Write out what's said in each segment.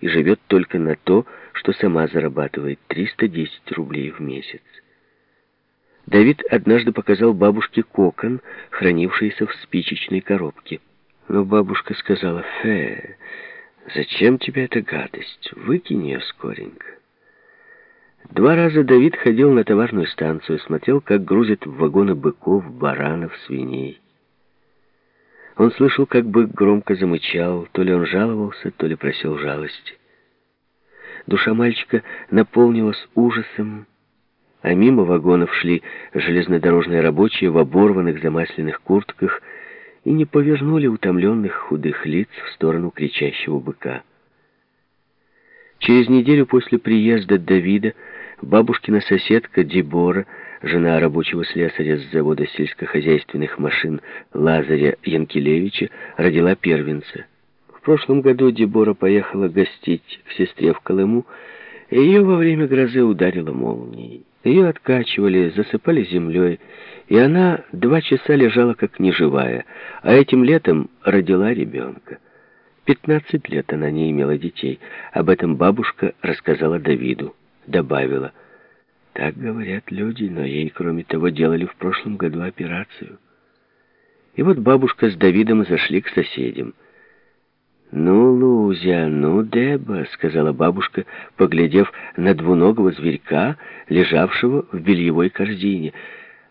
и живет только на то, что сама зарабатывает 310 рублей в месяц. Давид однажды показал бабушке кокон, хранившийся в спичечной коробке. Но бабушка сказала, «Фе, зачем тебе эта гадость? Выкинь ее скоренько». Два раза Давид ходил на товарную станцию, смотрел, как грузят в вагоны быков, баранов, свиней. Он слышал, как бык громко замычал, то ли он жаловался, то ли просил жалости. Душа мальчика наполнилась ужасом, а мимо вагонов шли железнодорожные рабочие в оборванных замасленных куртках и не повернули утомленных худых лиц в сторону кричащего быка. Через неделю после приезда Давида бабушкина соседка Дебора, жена рабочего слесаря с завода сельскохозяйственных машин Лазаря Янкелевича, родила первенца. В прошлом году Дебора поехала гостить к сестре в Колыму, и ее во время грозы ударило молнией. Ее откачивали, засыпали землей, и она два часа лежала как неживая, а этим летом родила ребенка. Пятнадцать лет она не имела детей. Об этом бабушка рассказала Давиду. Добавила, так говорят люди, но ей, кроме того, делали в прошлом году операцию. И вот бабушка с Давидом зашли к соседям. «Ну, Лузя, ну, Деба», — сказала бабушка, поглядев на двуногого зверька, лежавшего в бельевой корзине.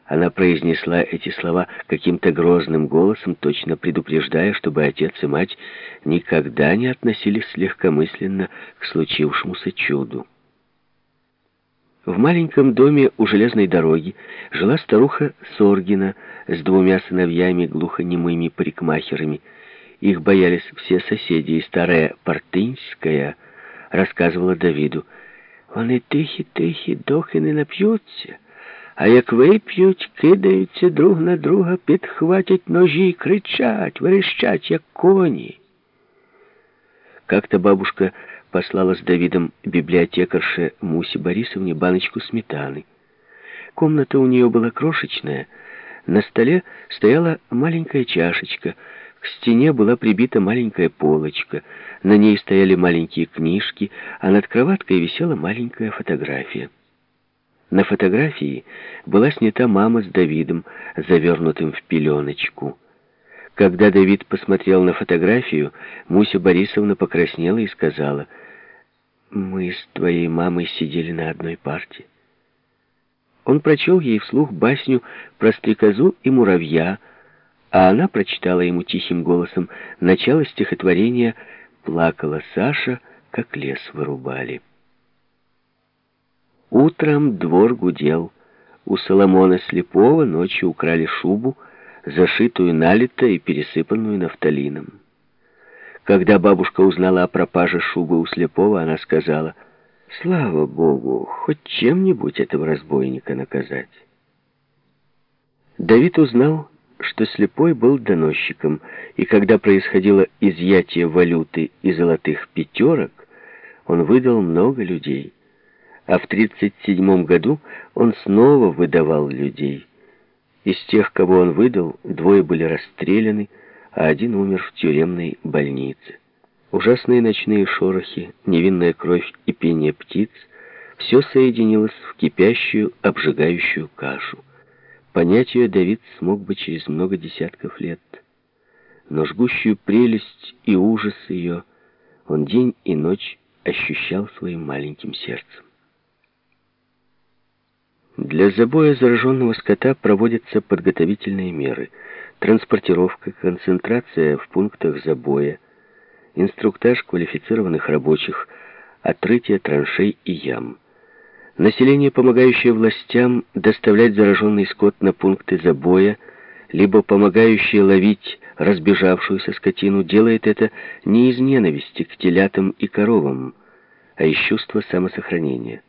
Она произнесла эти слова каким-то грозным голосом, точно предупреждая, чтобы отец и мать никогда не относились легкомысленно к случившемуся чуду. В маленьком доме у железной дороги жила старуха Соргина с двумя сыновьями глухонемыми парикмахерами — их боялись все соседи, и старая Портынськая рассказывала Давиду. Вони тихі-тихі, доки не нап'ються, а як вип'ють, кидаються друг на друга, підхватять ножі, кричать, верещать, як кони. Как-то бабушка послала с Давидом библиотекарше Мусе Борисовне баночку сметаны. Комната у нее была крошечная. На столе стояла маленькая чашечка — к стене была прибита маленькая полочка, на ней стояли маленькие книжки, а над кроваткой висела маленькая фотография. На фотографии была снята мама с Давидом, завернутым в пеленочку. Когда Давид посмотрел на фотографию, Муся Борисовна покраснела и сказала, «Мы с твоей мамой сидели на одной парте». Он прочел ей вслух басню про стрекозу и муравья, а она прочитала ему тихим голосом начало стихотворения «Плакала Саша, как лес вырубали». Утром двор гудел. У Соломона Слепого ночью украли шубу, зашитую налито и пересыпанную нафталином. Когда бабушка узнала о пропаже шубы у Слепого, она сказала, «Слава Богу, хоть чем-нибудь этого разбойника наказать». Давид узнал, что слепой был доносчиком, и когда происходило изъятие валюты и золотых пятерок, он выдал много людей. А в 1937 году он снова выдавал людей. Из тех, кого он выдал, двое были расстреляны, а один умер в тюремной больнице. Ужасные ночные шорохи, невинная кровь и пение птиц — все соединилось в кипящую, обжигающую кашу. Понять ее Давид смог бы через много десятков лет. Но жгущую прелесть и ужас ее он день и ночь ощущал своим маленьким сердцем. Для забоя зараженного скота проводятся подготовительные меры. Транспортировка, концентрация в пунктах забоя, инструктаж квалифицированных рабочих, отрытие траншей и ям – Население, помогающее властям доставлять зараженный скот на пункты забоя, либо помогающее ловить разбежавшуюся скотину, делает это не из ненависти к телятам и коровам, а из чувства самосохранения.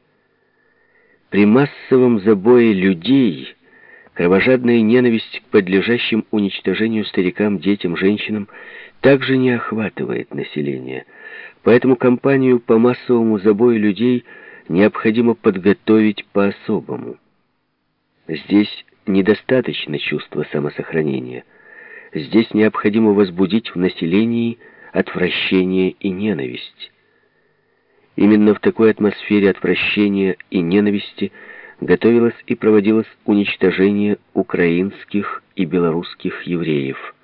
При массовом забое людей кровожадная ненависть к подлежащим уничтожению старикам, детям, женщинам также не охватывает население. Поэтому кампанию по массовому забою людей – необходимо подготовить по-особому. Здесь недостаточно чувства самосохранения. Здесь необходимо возбудить в населении отвращение и ненависть. Именно в такой атмосфере отвращения и ненависти готовилось и проводилось уничтожение украинских и белорусских евреев.